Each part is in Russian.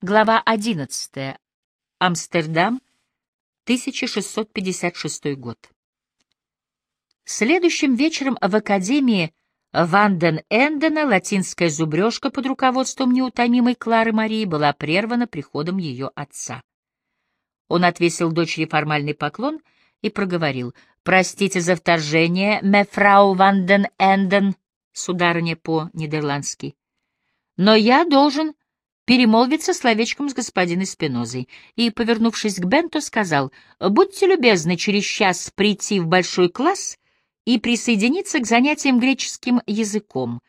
Глава 11. Амстердам, 1656 год. Следующим вечером в Академии Ванден Эндена латинская зубрежка под руководством неутомимой Клары Марии была прервана приходом ее отца. Он отвесил дочери формальный поклон и проговорил «Простите за вторжение, мефрау Ванден Энден», сударыня по-нидерландски. «Но я должен перемолвиться словечком с господином Спинозой и, повернувшись к Бенто, сказал, «Будьте любезны через час прийти в большой класс и присоединиться к занятиям греческим языком,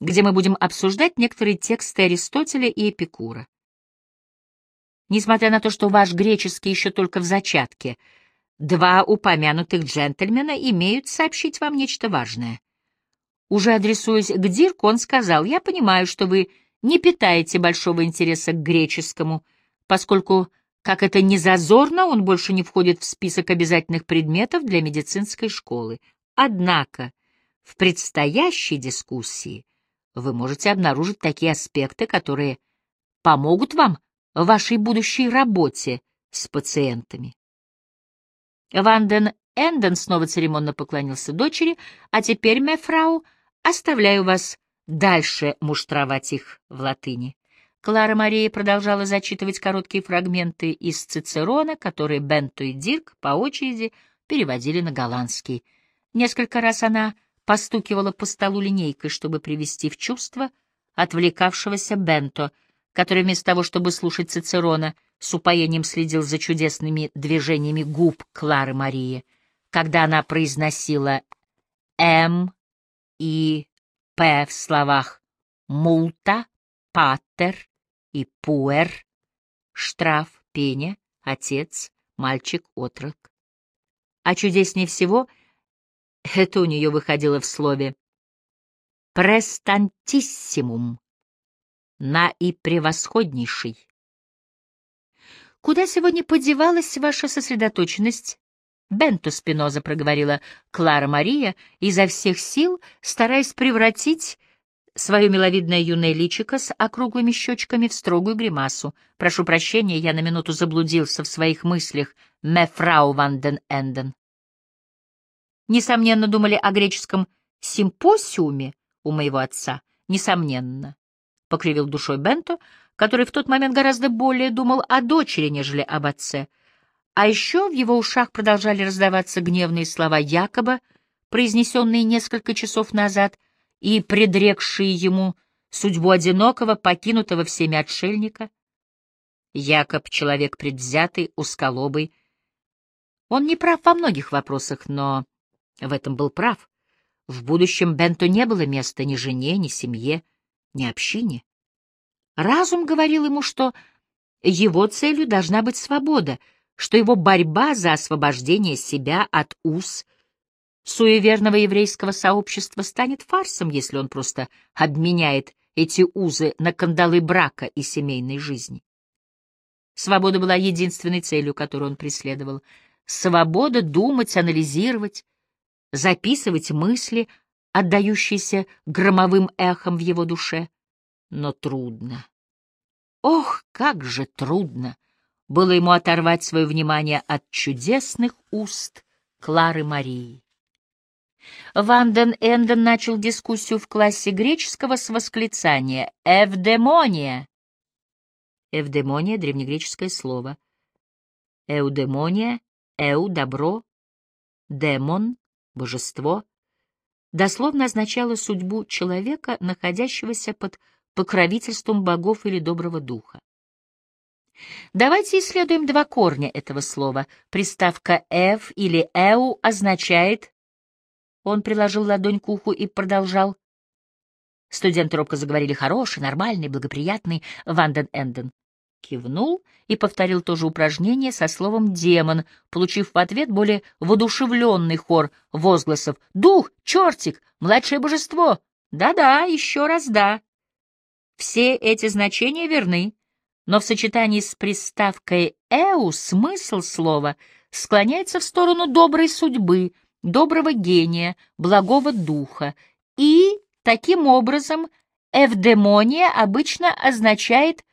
где мы будем обсуждать некоторые тексты Аристотеля и Эпикура. Несмотря на то, что ваш греческий еще только в зачатке, два упомянутых джентльмена имеют сообщить вам нечто важное». Уже адресуясь к Дирку, он сказал, «Я понимаю, что вы не питаете большого интереса к греческому, поскольку, как это не зазорно, он больше не входит в список обязательных предметов для медицинской школы. Однако в предстоящей дискуссии вы можете обнаружить такие аспекты, которые помогут вам в вашей будущей работе с пациентами. Ванден Энден снова церемонно поклонился дочери, а теперь, мефрау, оставляю вас дальше муштровать их в латыни. Клара Мария продолжала зачитывать короткие фрагменты из Цицерона, которые Бенто и Дирк по очереди переводили на голландский. Несколько раз она постукивала по столу линейкой, чтобы привести в чувство отвлекавшегося Бенто, который вместо того, чтобы слушать Цицерона, с упоением следил за чудесными движениями губ Клары Марии, когда она произносила «М» и «П» в словах «мулта», «патер» и «пуэр», штраф, пеня, отец, мальчик, отрок. А чудеснее всего это у нее выходило в слове «престантиссимум» превосходнейший. Куда сегодня подевалась ваша сосредоточенность? Бенто Спиноза проговорила Клара Мария, изо всех сил стараясь превратить свое миловидное юное личико с округлыми щечками в строгую гримасу. «Прошу прощения, я на минуту заблудился в своих мыслях, мефрау Ванден Энден». Несомненно, думали о греческом симпосиуме у моего отца. Несомненно, — покривил душой Бенто, который в тот момент гораздо более думал о дочери, нежели об отце — а еще в его ушах продолжали раздаваться гневные слова Якоба, произнесенные несколько часов назад и предрекшие ему судьбу одинокого, покинутого всеми отшельника. Якоб — человек предвзятый, узколобый. Он не прав во многих вопросах, но в этом был прав. В будущем Бенту не было места ни жене, ни семье, ни общине. Разум говорил ему, что его целью должна быть свобода — что его борьба за освобождение себя от уз суеверного еврейского сообщества станет фарсом, если он просто обменяет эти узы на кандалы брака и семейной жизни. Свобода была единственной целью, которую он преследовал. Свобода думать, анализировать, записывать мысли, отдающиеся громовым эхом в его душе. Но трудно. Ох, как же трудно! Было ему оторвать свое внимание от чудесных уст Клары Марии. Ванден Энден начал дискуссию в классе греческого с восклицания «Эвдемония!». Эвдемония — древнегреческое слово. Эудемония — эу — добро, демон — божество — дословно означало судьбу человека, находящегося под покровительством богов или доброго духа. Давайте исследуем два корня этого слова. Приставка «эв» или «эу» означает... Он приложил ладонь к уху и продолжал. Студенты робко заговорили «хороший», «нормальный», «благоприятный» Ванден Энден. Кивнул и повторил то же упражнение со словом «демон», получив в ответ более воодушевленный хор возгласов «дух», «чертик», «младшее божество». Да-да, еще раз да. Все эти значения верны но в сочетании с приставкой «эу» смысл слова склоняется в сторону доброй судьбы, доброго гения, благого духа, и, таким образом, эвдемония обычно означает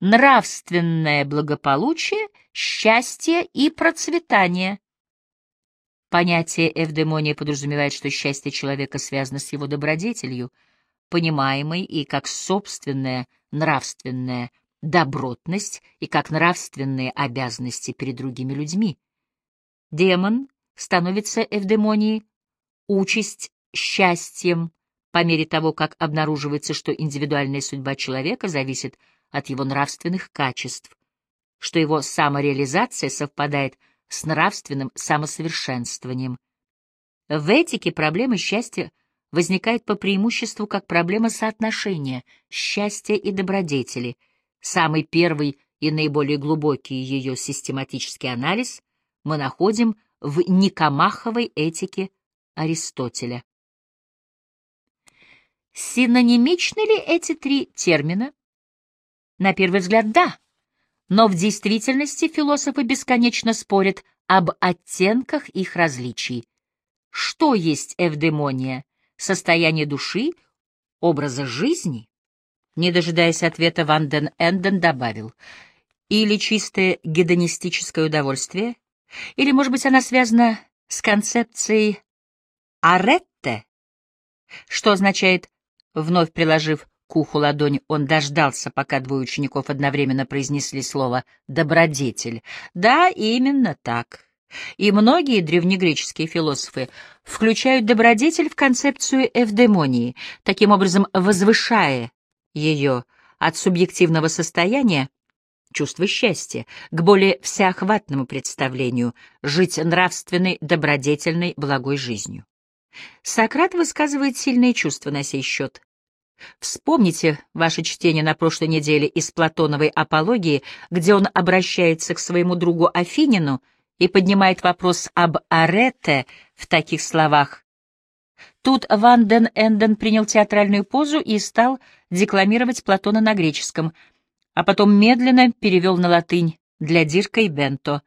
нравственное благополучие, счастье и процветание. Понятие эвдемония подразумевает, что счастье человека связано с его добродетелью, понимаемой и как собственная нравственная добротность, и как нравственные обязанности перед другими людьми. Демон становится эвдемонией, участь счастьем по мере того, как обнаруживается, что индивидуальная судьба человека зависит от его нравственных качеств, что его самореализация совпадает с нравственным самосовершенствованием. В этике проблема счастья возникает по преимуществу как проблема соотношения счастья и добродетели. Самый первый и наиболее глубокий ее систематический анализ мы находим в Никомаховой этике Аристотеля. Синонимичны ли эти три термина? На первый взгляд, да. Но в действительности философы бесконечно спорят об оттенках их различий. Что есть эвдемония? Состояние души? Образа жизни? Не дожидаясь ответа, Ван ден Энден добавил. Или чистое гедонистическое удовольствие? Или, может быть, она связана с концепцией «аретте», что означает, вновь приложив к уху ладонь, он дождался, пока двое учеников одновременно произнесли слово «добродетель». Да, именно так. И многие древнегреческие философы включают добродетель в концепцию эвдемонии, таким образом возвышая ее от субъективного состояния, чувства счастья, к более всеохватному представлению жить нравственной, добродетельной, благой жизнью. Сократ высказывает сильные чувства на сей счет. Вспомните ваше чтение на прошлой неделе из Платоновой апологии, где он обращается к своему другу Афинину и поднимает вопрос об арете в таких словах. Тут Ван ден Энден принял театральную позу и стал декламировать Платона на греческом, а потом медленно перевел на латынь для Дирка и Бенто.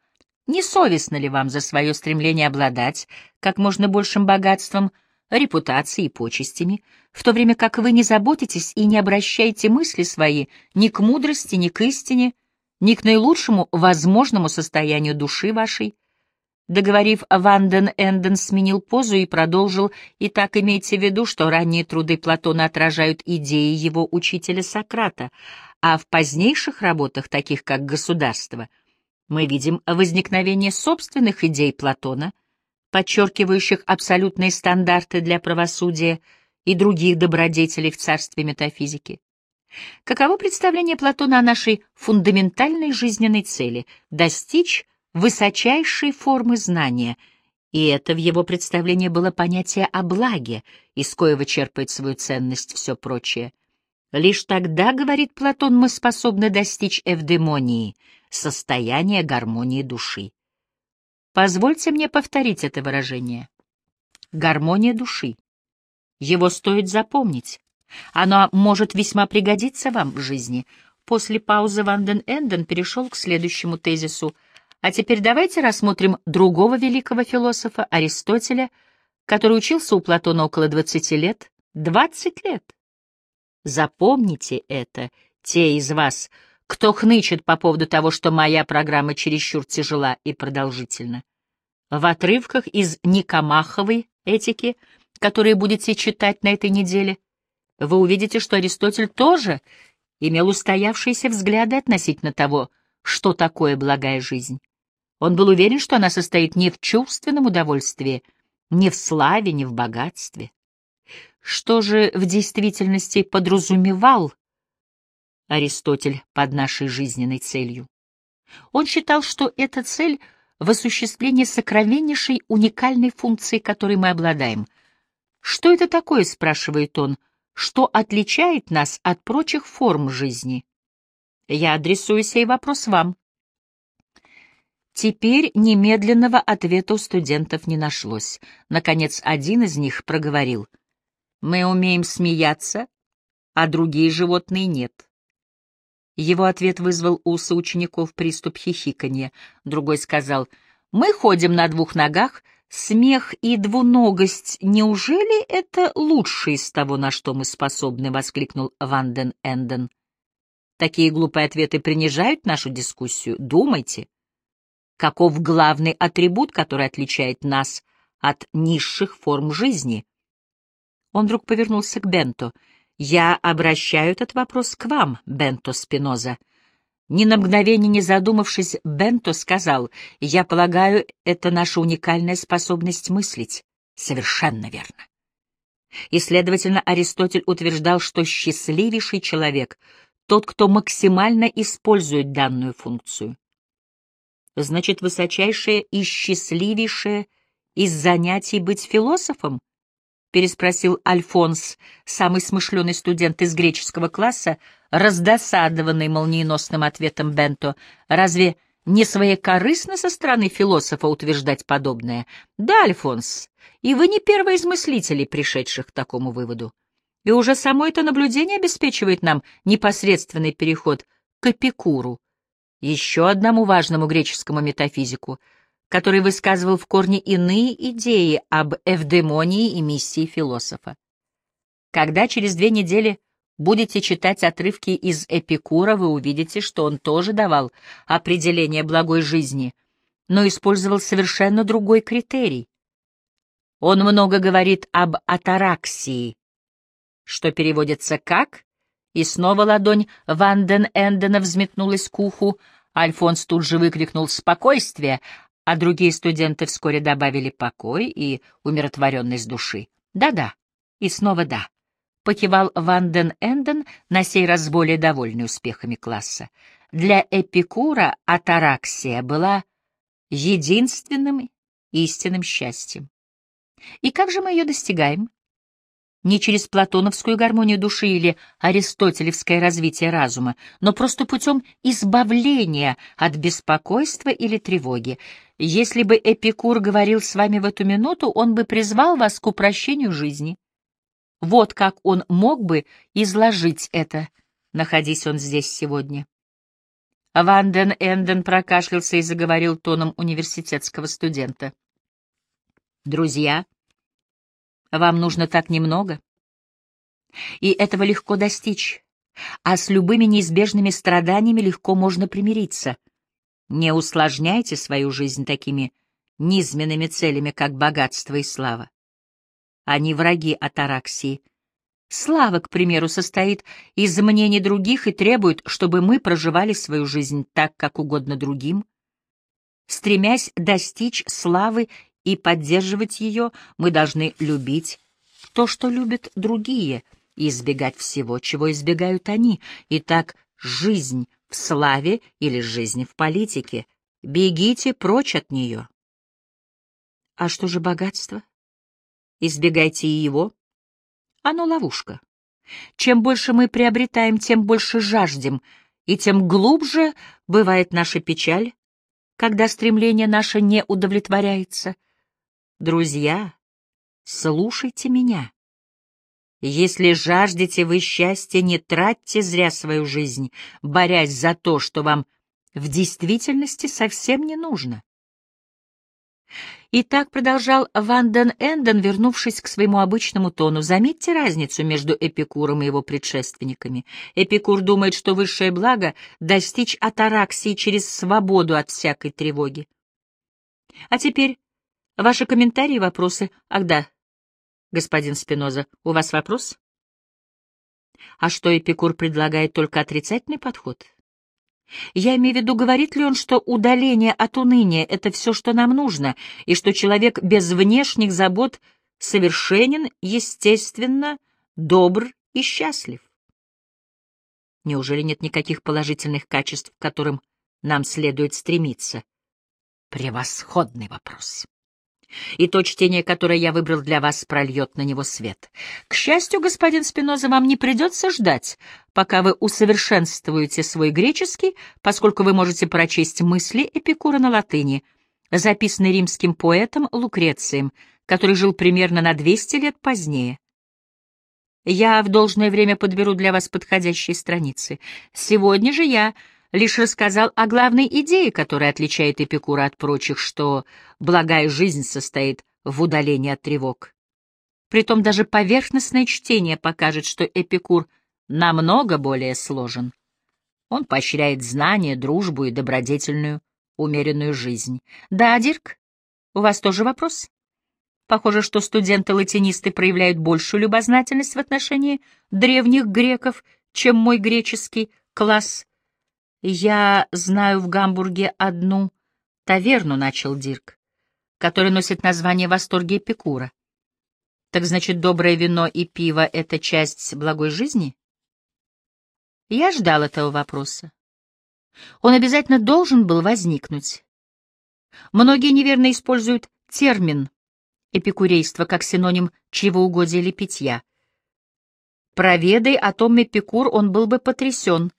Не совестно ли вам за свое стремление обладать как можно большим богатством — репутацией и почестями, в то время как вы не заботитесь и не обращаете мысли свои ни к мудрости, ни к истине, ни к наилучшему возможному состоянию души вашей. Договорив, Ванден Энден сменил позу и продолжил, и так имейте в виду, что ранние труды Платона отражают идеи его учителя Сократа, а в позднейших работах, таких как «Государство», мы видим возникновение собственных идей Платона — подчеркивающих абсолютные стандарты для правосудия и других добродетелей в царстве метафизики. Каково представление Платона о нашей фундаментальной жизненной цели — достичь высочайшей формы знания, и это в его представлении было понятие о благе, из коего черпает свою ценность все прочее. Лишь тогда, говорит Платон, мы способны достичь эвдемонии, состояния гармонии души. Позвольте мне повторить это выражение. Гармония души. Его стоит запомнить. Оно может весьма пригодиться вам в жизни. После паузы Ванден Энден перешел к следующему тезису. А теперь давайте рассмотрим другого великого философа, Аристотеля, который учился у Платона около 20 лет. 20 лет! Запомните это, те из вас, кто хнычет по поводу того, что моя программа чересчур тяжела и продолжительна. В отрывках из Никомаховой этики, которые будете читать на этой неделе, вы увидите, что Аристотель тоже имел устоявшиеся взгляды относительно того, что такое благая жизнь. Он был уверен, что она состоит не в чувственном удовольствии, не в славе, не в богатстве. Что же в действительности подразумевал Аристотель под нашей жизненной целью. Он считал, что эта цель в осуществлении сокровеннейшей уникальной функции, которой мы обладаем. «Что это такое?» — спрашивает он. «Что отличает нас от прочих форм жизни?» Я адресую сей вопрос вам. Теперь немедленного ответа у студентов не нашлось. Наконец, один из них проговорил. «Мы умеем смеяться, а другие животные нет». Его ответ вызвал у соучеников приступ хихиканья. Другой сказал, «Мы ходим на двух ногах, смех и двуногость, неужели это лучшее из того, на что мы способны?» — воскликнул Ванден Энден. Такие глупые ответы принижают нашу дискуссию. Думайте, каков главный атрибут, который отличает нас от низших форм жизни? Он вдруг повернулся к Бенто. «Я обращаю этот вопрос к вам, Бенто Спиноза». Ни на мгновение не задумавшись, Бенто сказал, «Я полагаю, это наша уникальная способность мыслить». Совершенно верно. И, следовательно, Аристотель утверждал, что счастливейший человек — тот, кто максимально использует данную функцию. Значит, высочайшее и счастливейшее из занятий быть философом? Переспросил Альфонс, самый смышленый студент из греческого класса, раздосадованный молниеносным ответом Бенто. Разве не своекорыстно со стороны философа утверждать подобное? Да, Альфонс, и вы не первые из мыслителей, пришедших к такому выводу. И уже само это наблюдение обеспечивает нам непосредственный переход к Эпикуру, еще одному важному греческому метафизику, который высказывал в корне иные идеи об эвдемонии и миссии философа. Когда через две недели будете читать отрывки из Эпикура, вы увидите, что он тоже давал определение благой жизни, но использовал совершенно другой критерий. Он много говорит об атараксии, что переводится как и снова ладонь Ванден Эндена взметнулась к уху. Альфонс тут же выкрикнул «Спокойствие!», а другие студенты вскоре добавили «покой» и умиротворенность души. «Да-да, и снова да», — покивал Ванден Энден, на сей раз более довольный успехами класса. Для Эпикура атараксия была единственным истинным счастьем. И как же мы ее достигаем? Не через платоновскую гармонию души или аристотелевское развитие разума, но просто путем избавления от беспокойства или тревоги. Если бы Эпикур говорил с вами в эту минуту, он бы призвал вас к упрощению жизни. Вот как он мог бы изложить это, находясь он здесь сегодня. Ванден Энден прокашлялся и заговорил тоном университетского студента. «Друзья, вам нужно так немного. И этого легко достичь, а с любыми неизбежными страданиями легко можно примириться. Не усложняйте свою жизнь такими низменными целями, как богатство и слава. Они враги атараксии. Слава, к примеру, состоит из мнений других и требует, чтобы мы проживали свою жизнь так, как угодно другим. Стремясь достичь славы и поддерживать ее, мы должны любить то, что любят другие, и избегать всего, чего избегают они. Итак, жизнь в славе или жизнь в политике. Бегите прочь от нее. А что же богатство? Избегайте и его. Оно ловушка. Чем больше мы приобретаем, тем больше жаждем, и тем глубже бывает наша печаль, когда стремление наше не удовлетворяется. Друзья, слушайте меня. Если жаждете вы счастья, не тратьте зря свою жизнь, борясь за то, что вам в действительности совсем не нужно. И так продолжал Ванден Энден, вернувшись к своему обычному тону. Заметьте разницу между Эпикуром и его предшественниками. Эпикур думает, что высшее благо — достичь атараксии через свободу от всякой тревоги. А теперь Ваши комментарии и вопросы. Ах да, господин Спиноза, у вас вопрос? А что Эпикур предлагает только отрицательный подход? Я имею в виду, говорит ли он, что удаление от уныния — это все, что нам нужно, и что человек без внешних забот совершенен, естественно, добр и счастлив? Неужели нет никаких положительных качеств, к которым нам следует стремиться? Превосходный вопрос и то чтение, которое я выбрал для вас, прольет на него свет. К счастью, господин Спиноза, вам не придется ждать, пока вы усовершенствуете свой греческий, поскольку вы можете прочесть мысли Эпикура на латыни, записанные римским поэтом Лукрецием, который жил примерно на 200 лет позднее. Я в должное время подберу для вас подходящие страницы. Сегодня же я лишь рассказал о главной идее, которая отличает Эпикура от прочих, что благая жизнь состоит в удалении от тревог. Притом даже поверхностное чтение покажет, что Эпикур намного более сложен. Он поощряет знания, дружбу и добродетельную, умеренную жизнь. Да, Дирк, у вас тоже вопрос? Похоже, что студенты-латинисты проявляют большую любознательность в отношении древних греков, чем мой греческий класс. Я знаю в Гамбурге одну таверну, — начал Дирк, — которая носит название «Восторги Эпикура». Так значит, доброе вино и пиво — это часть благой жизни? Я ждал этого вопроса. Он обязательно должен был возникнуть. Многие неверно используют термин эпикурейство как синоним чревоугодия или питья. Проведай о том Эпикур, он был бы потрясен.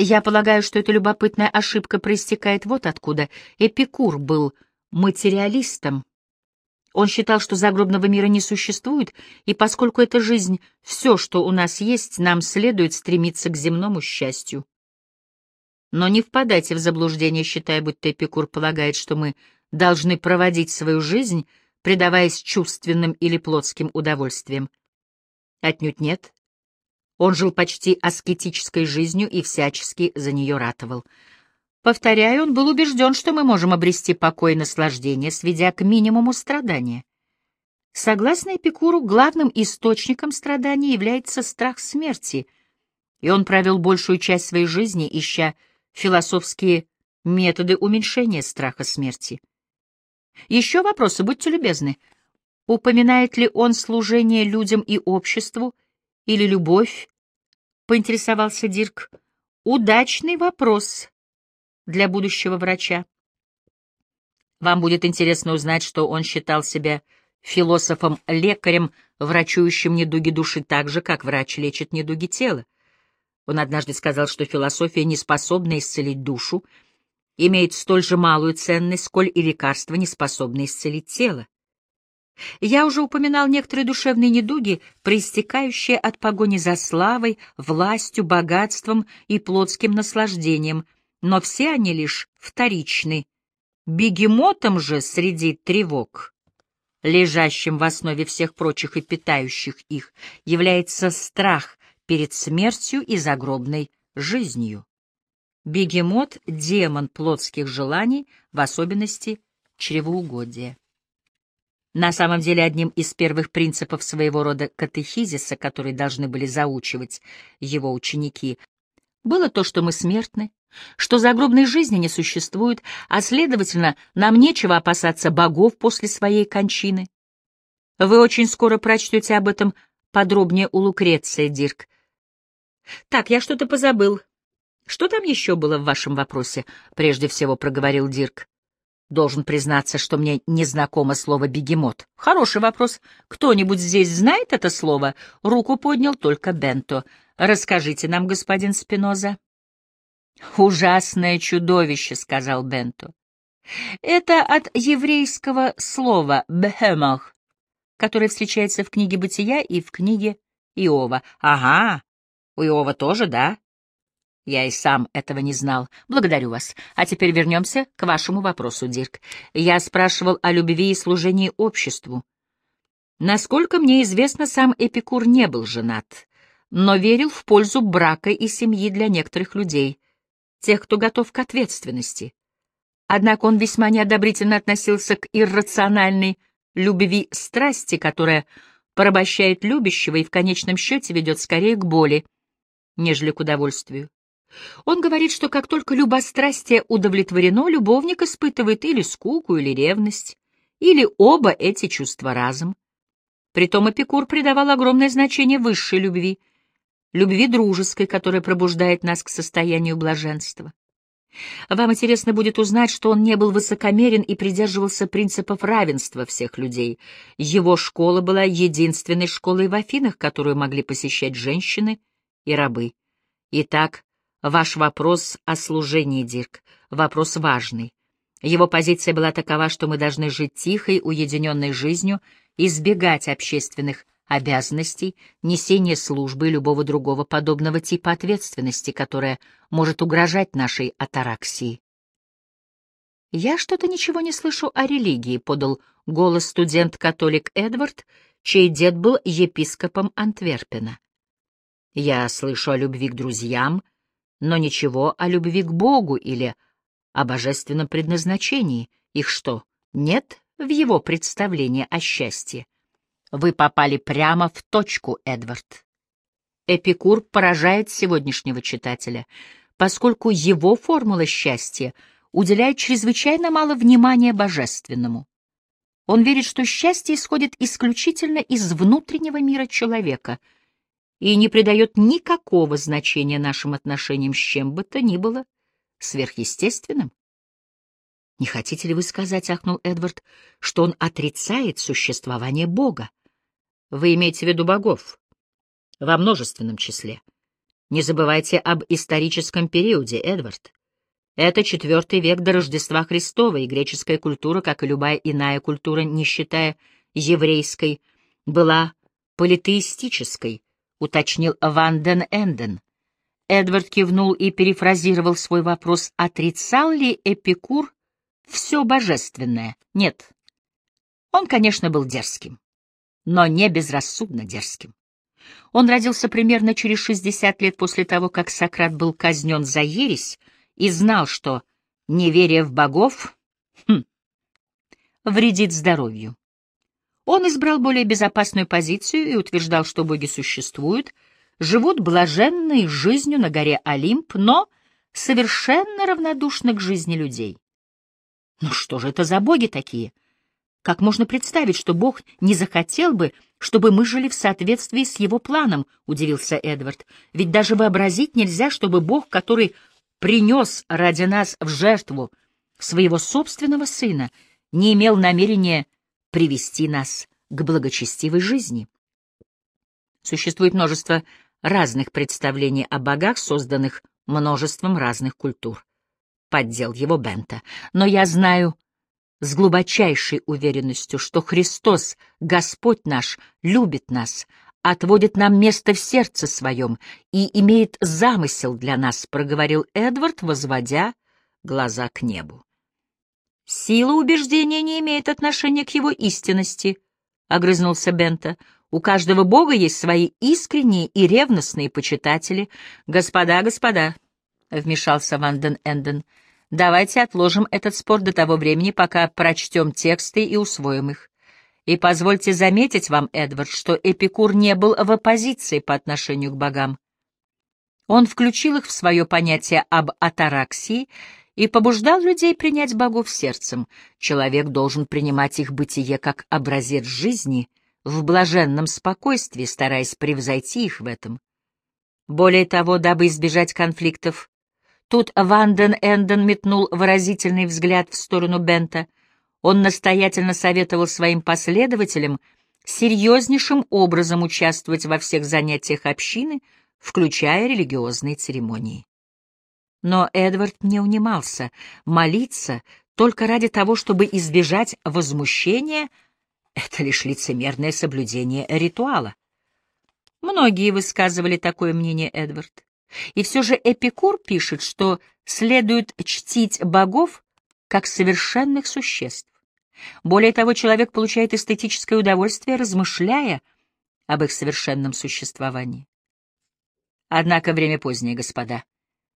Я полагаю, что эта любопытная ошибка проистекает вот откуда. Эпикур был материалистом. Он считал, что загробного мира не существует, и поскольку эта жизнь — все, что у нас есть, нам следует стремиться к земному счастью. Но не впадайте в заблуждение, считая, будто Эпикур полагает, что мы должны проводить свою жизнь, предаваясь чувственным или плотским удовольствиям. Отнюдь нет. Он жил почти аскетической жизнью и всячески за нее ратовал. Повторяю, он был убежден, что мы можем обрести покой и наслаждение, сведя к минимуму страдания. Согласно Эпикуру, главным источником страданий является страх смерти, и он провел большую часть своей жизни, ища философские методы уменьшения страха смерти. Еще вопросы, будьте любезны. Упоминает ли он служение людям и обществу или любовь? Поинтересовался Дирк. Удачный вопрос для будущего врача. Вам будет интересно узнать, что он считал себя философом-лекарем, врачующим недуги души так же, как врач лечит недуги тела. Он однажды сказал, что философия не способна исцелить душу, имеет столь же малую ценность, сколь и лекарства не способны исцелить тело. Я уже упоминал некоторые душевные недуги, проистекающие от погони за славой, властью, богатством и плотским наслаждением, но все они лишь вторичны. Бегемотом же среди тревог, лежащим в основе всех прочих и питающих их, является страх перед смертью и загробной жизнью. Бегемот — демон плотских желаний, в особенности чревоугодия. На самом деле, одним из первых принципов своего рода катехизиса, который должны были заучивать его ученики, было то, что мы смертны, что загробной жизни не существует, а, следовательно, нам нечего опасаться богов после своей кончины. Вы очень скоро прочтете об этом подробнее у Лукреция, Дирк. Так, я что-то позабыл. Что там еще было в вашем вопросе? Прежде всего проговорил Дирк. Должен признаться, что мне незнакомо слово «бегемот». Хороший вопрос. Кто-нибудь здесь знает это слово? Руку поднял только Бенто. Расскажите нам, господин Спиноза. «Ужасное чудовище», — сказал Бенто. «Это от еврейского слова «бехемах», которое встречается в книге «Бытия» и в книге Иова. Ага, у Иова тоже, да? Я и сам этого не знал. Благодарю вас. А теперь вернемся к вашему вопросу, Дирк. Я спрашивал о любви и служении обществу. Насколько мне известно, сам Эпикур не был женат, но верил в пользу брака и семьи для некоторых людей, тех, кто готов к ответственности. Однако он весьма неодобрительно относился к иррациональной любви страсти, которая порабощает любящего и в конечном счете ведет скорее к боли, нежели к удовольствию. Он говорит, что как только любострастие удовлетворено, любовник испытывает или скуку, или ревность, или оба эти чувства разом. Притом Эпикур придавал огромное значение высшей любви, любви дружеской, которая пробуждает нас к состоянию блаженства. Вам интересно будет узнать, что он не был высокомерен и придерживался принципов равенства всех людей. Его школа была единственной школой в Афинах, которую могли посещать женщины и рабы. Итак, Ваш вопрос о служении, Дирк, вопрос важный. Его позиция была такова, что мы должны жить тихой, уединенной жизнью, избегать общественных обязанностей, несения службы и любого другого подобного типа ответственности, которая может угрожать нашей атараксии. «Я что-то ничего не слышу о религии», — подал голос студент-католик Эдвард, чей дед был епископом Антверпена. «Я слышу о любви к друзьям», но ничего о любви к Богу или о божественном предназначении. Их что, нет в его представлении о счастье? Вы попали прямо в точку, Эдвард. Эпикур поражает сегодняшнего читателя, поскольку его формула счастья уделяет чрезвычайно мало внимания божественному. Он верит, что счастье исходит исключительно из внутреннего мира человека и не придает никакого значения нашим отношениям с чем бы то ни было сверхъестественным. «Не хотите ли вы сказать, — ахнул Эдвард, — что он отрицает существование Бога? Вы имеете в виду богов?» во множественном числе. Не забывайте об историческом периоде, Эдвард. Это четвертый век до Рождества Христова, и греческая культура, как и любая иная культура, не считая еврейской, была политеистической, уточнил Ван ден Энден. Эдвард кивнул и перефразировал свой вопрос, отрицал ли Эпикур все божественное? Нет. Он, конечно, был дерзким, но не безрассудно дерзким. Он родился примерно через 60 лет после того, как Сократ был казнен за ересь, и знал, что неверие в богов хм, вредит здоровью. Он избрал более безопасную позицию и утверждал, что боги существуют, живут блаженной жизнью на горе Олимп, но совершенно равнодушны к жизни людей. Ну что же это за боги такие? Как можно представить, что Бог не захотел бы, чтобы мы жили в соответствии с его планом, — удивился Эдвард. Ведь даже вообразить нельзя, чтобы Бог, который принес ради нас в жертву своего собственного сына, не имел намерения привести нас к благочестивой жизни. Существует множество разных представлений о богах, созданных множеством разных культур. Поддел его Бента. Но я знаю с глубочайшей уверенностью, что Христос, Господь наш, любит нас, отводит нам место в сердце своем и имеет замысел для нас, — проговорил Эдвард, возводя глаза к небу. Сила убеждения не имеет отношения к его истинности, — огрызнулся Бента. У каждого бога есть свои искренние и ревностные почитатели. Господа, господа, — вмешался Ванден Энден, — Давайте отложим этот спор до того времени, пока прочтем тексты и усвоим их. И позвольте заметить вам, Эдвард, что Эпикур не был в оппозиции по отношению к богам. Он включил их в свое понятие об атараксии и побуждал людей принять богов сердцем. Человек должен принимать их бытие как образец жизни, в блаженном спокойствии, стараясь превзойти их в этом. Более того, дабы избежать конфликтов, Тут Ванден Энден метнул выразительный взгляд в сторону Бента. Он настоятельно советовал своим последователям серьезнейшим образом участвовать во всех занятиях общины, включая религиозные церемонии. Но Эдвард не унимался. Молиться только ради того, чтобы избежать возмущения — это лишь лицемерное соблюдение ритуала. Многие высказывали такое мнение, Эдвард. И все же Эпикур пишет, что следует чтить богов как совершенных существ. Более того, человек получает эстетическое удовольствие, размышляя об их совершенном существовании. Однако время позднее, господа.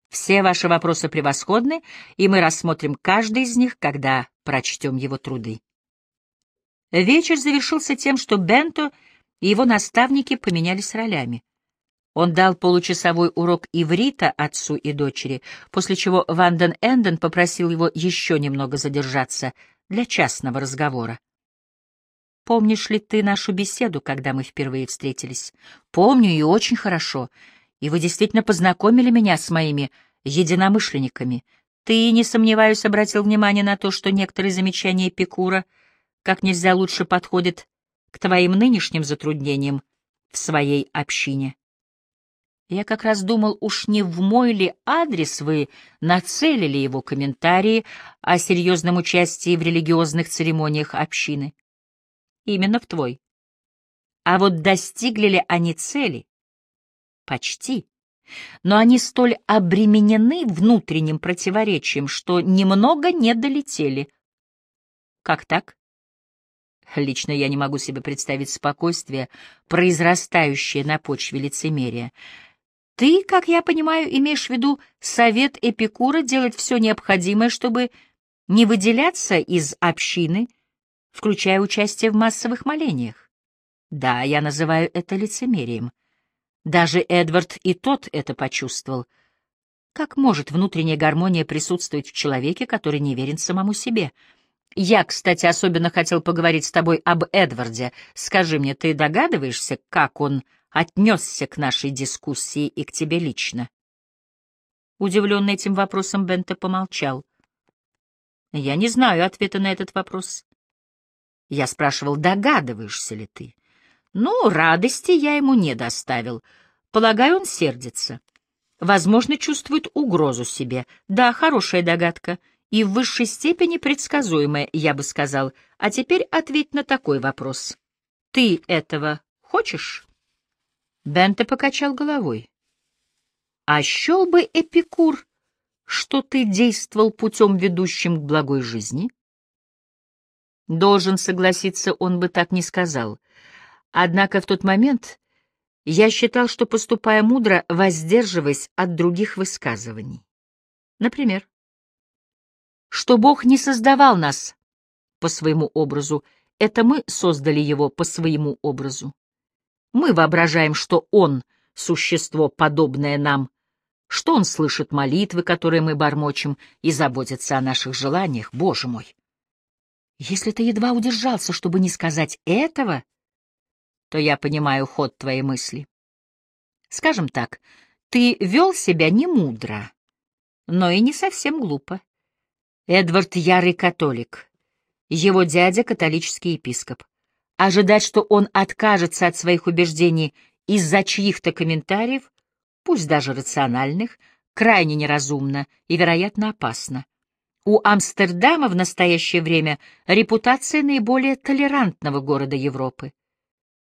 Все ваши вопросы превосходны, и мы рассмотрим каждый из них, когда прочтем его труды. Вечер завершился тем, что Бенто и его наставники поменялись ролями. Он дал получасовой урок иврита отцу и дочери, после чего Ванден Энден попросил его еще немного задержаться для частного разговора. «Помнишь ли ты нашу беседу, когда мы впервые встретились?» «Помню и очень хорошо. И вы действительно познакомили меня с моими единомышленниками. Ты, не сомневаюсь, обратил внимание на то, что некоторые замечания Пикура как нельзя лучше подходят к твоим нынешним затруднениям в своей общине». Я как раз думал, уж не в мой ли адрес вы нацелили его комментарии о серьезном участии в религиозных церемониях общины. Именно в твой. А вот достигли ли они цели? Почти. Но они столь обременены внутренним противоречием, что немного не долетели. Как так? Лично я не могу себе представить спокойствие, произрастающее на почве лицемерия. Ты, как я понимаю, имеешь в виду совет Эпикура делать все необходимое, чтобы не выделяться из общины, включая участие в массовых молениях. Да, я называю это лицемерием. Даже Эдвард и тот это почувствовал. Как может внутренняя гармония присутствовать в человеке, который не верен самому себе? Я, кстати, особенно хотел поговорить с тобой об Эдварде. Скажи мне, ты догадываешься, как он отнесся к нашей дискуссии и к тебе лично? Удивленный этим вопросом, Бенте помолчал. Я не знаю ответа на этот вопрос. Я спрашивал, догадываешься ли ты? Ну, радости я ему не доставил. Полагаю, он сердится. Возможно, чувствует угрозу себе. Да, хорошая догадка. И в высшей степени предсказуемая, я бы сказал. А теперь ответь на такой вопрос. Ты этого хочешь? Бенте покачал головой. А счел бы Эпикур, что ты действовал путем, ведущим к благой жизни? Должен согласиться, он бы так не сказал. Однако в тот момент я считал, что, поступая мудро, воздерживаясь от других высказываний. Например, что Бог не создавал нас по своему образу, это мы создали его по своему образу. Мы воображаем, что Он — существо, подобное нам, что Он слышит молитвы, которые мы бормочем, и заботится о наших желаниях, Боже мой. Если ты едва удержался, чтобы не сказать этого, то я понимаю ход твоей мысли. Скажем так, ты вел себя не мудро, но и не совсем глупо. Эдвард — ярый католик, его дядя — католический епископ. Ожидать, что он откажется от своих убеждений из-за чьих-то комментариев, пусть даже рациональных, крайне неразумно и, вероятно, опасно. У Амстердама в настоящее время репутация наиболее толерантного города Европы.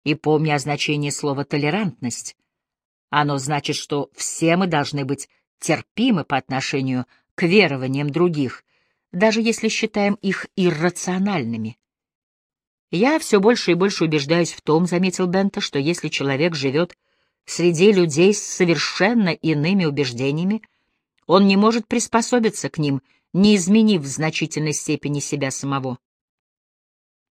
И помни о значении слова «толерантность». Оно значит, что все мы должны быть терпимы по отношению к верованиям других, даже если считаем их иррациональными. Я все больше и больше убеждаюсь в том, — заметил Бента, — что если человек живет среди людей с совершенно иными убеждениями, он не может приспособиться к ним, не изменив в значительной степени себя самого.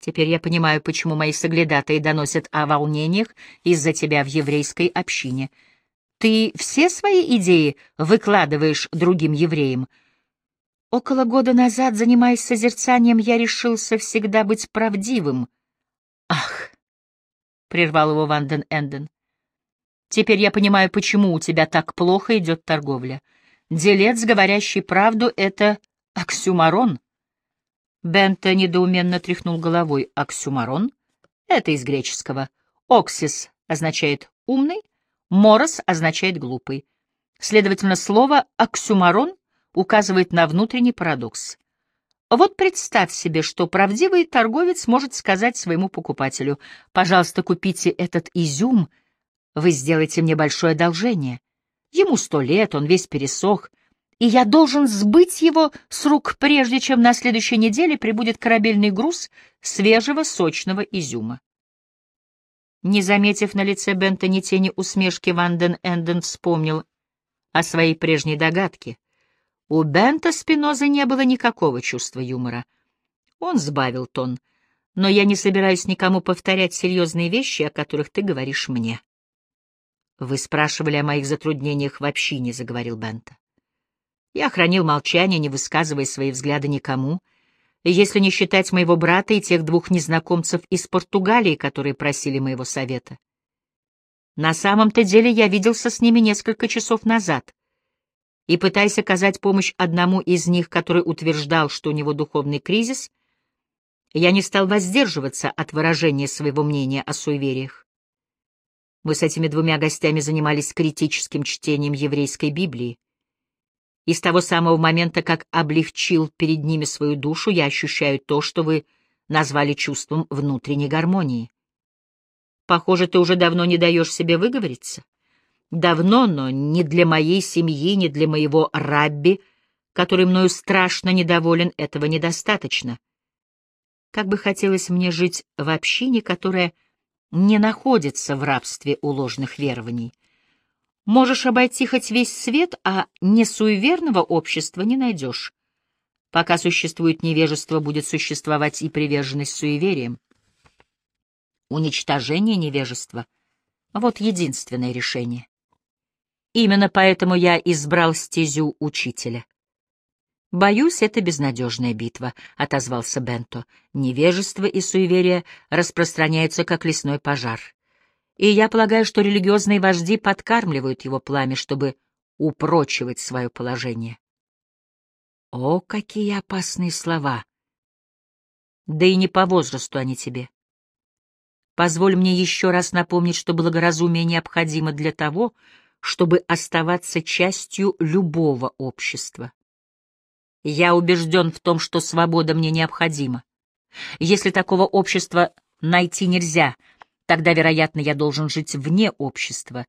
Теперь я понимаю, почему мои соглядатые доносят о волнениях из-за тебя в еврейской общине. Ты все свои идеи выкладываешь другим евреям. Около года назад, занимаясь созерцанием, я решился всегда быть правдивым. Ах! — прервал его Ванден Энден. Теперь я понимаю, почему у тебя так плохо идет торговля. Делец, говорящий правду, — это оксюмарон. Бента недоуменно тряхнул головой. Оксюмарон? Это из греческого. Оксис означает «умный», морос означает «глупый». Следовательно, слово «оксюмарон» указывает на внутренний парадокс. Вот представь себе, что правдивый торговец может сказать своему покупателю, «Пожалуйста, купите этот изюм, вы сделаете мне большое одолжение». Ему сто лет, он весь пересох — и я должен сбыть его с рук, прежде чем на следующей неделе прибудет корабельный груз свежего сочного изюма. Не заметив на лице Бента ни тени усмешки, Ванден Энден вспомнил о своей прежней догадке. У Бента Спинозы не было никакого чувства юмора. Он сбавил тон. «Но я не собираюсь никому повторять серьезные вещи, о которых ты говоришь мне». «Вы спрашивали о моих затруднениях в общине», — заговорил Бента. Я хранил молчание, не высказывая свои взгляды никому, если не считать моего брата и тех двух незнакомцев из Португалии, которые просили моего совета. На самом-то деле я виделся с ними несколько часов назад, и, пытаясь оказать помощь одному из них, который утверждал, что у него духовный кризис, я не стал воздерживаться от выражения своего мнения о суевериях. Мы с этими двумя гостями занимались критическим чтением еврейской Библии. И с того самого момента, как облегчил перед ними свою душу, я ощущаю то, что вы назвали чувством внутренней гармонии. Похоже, ты уже давно не даешь себе выговориться. Давно, но не для моей семьи, не для моего рабби, который мною страшно недоволен, этого недостаточно. Как бы хотелось мне жить в общине, которая не находится в рабстве у ложных верований. Можешь обойти хоть весь свет, а несуеверного общества не найдешь. Пока существует невежество, будет существовать и приверженность суевериям. Уничтожение невежества — вот единственное решение. Именно поэтому я избрал стезю учителя. «Боюсь, это безнадежная битва», — отозвался Бенто. «Невежество и суеверие распространяются, как лесной пожар. И я полагаю, что религиозные вожди подкармливают его пламя, чтобы упрочивать свое положение». О, какие опасные слова! Да и не по возрасту они тебе. Позволь мне еще раз напомнить, что благоразумие необходимо для того, чтобы оставаться частью любого общества. Я убежден в том, что свобода мне необходима. Если такого общества найти нельзя, тогда, вероятно, я должен жить вне общества.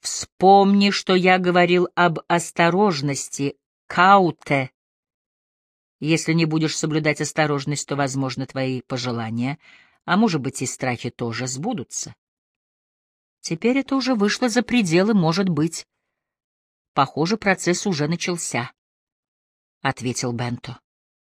Вспомни, что я говорил об осторожности, кауте. Если не будешь соблюдать осторожность, то, возможно, твои пожелания, а, может быть, и страхи тоже сбудутся. Теперь это уже вышло за пределы, может быть. Похоже, процесс уже начался. — ответил Бенто.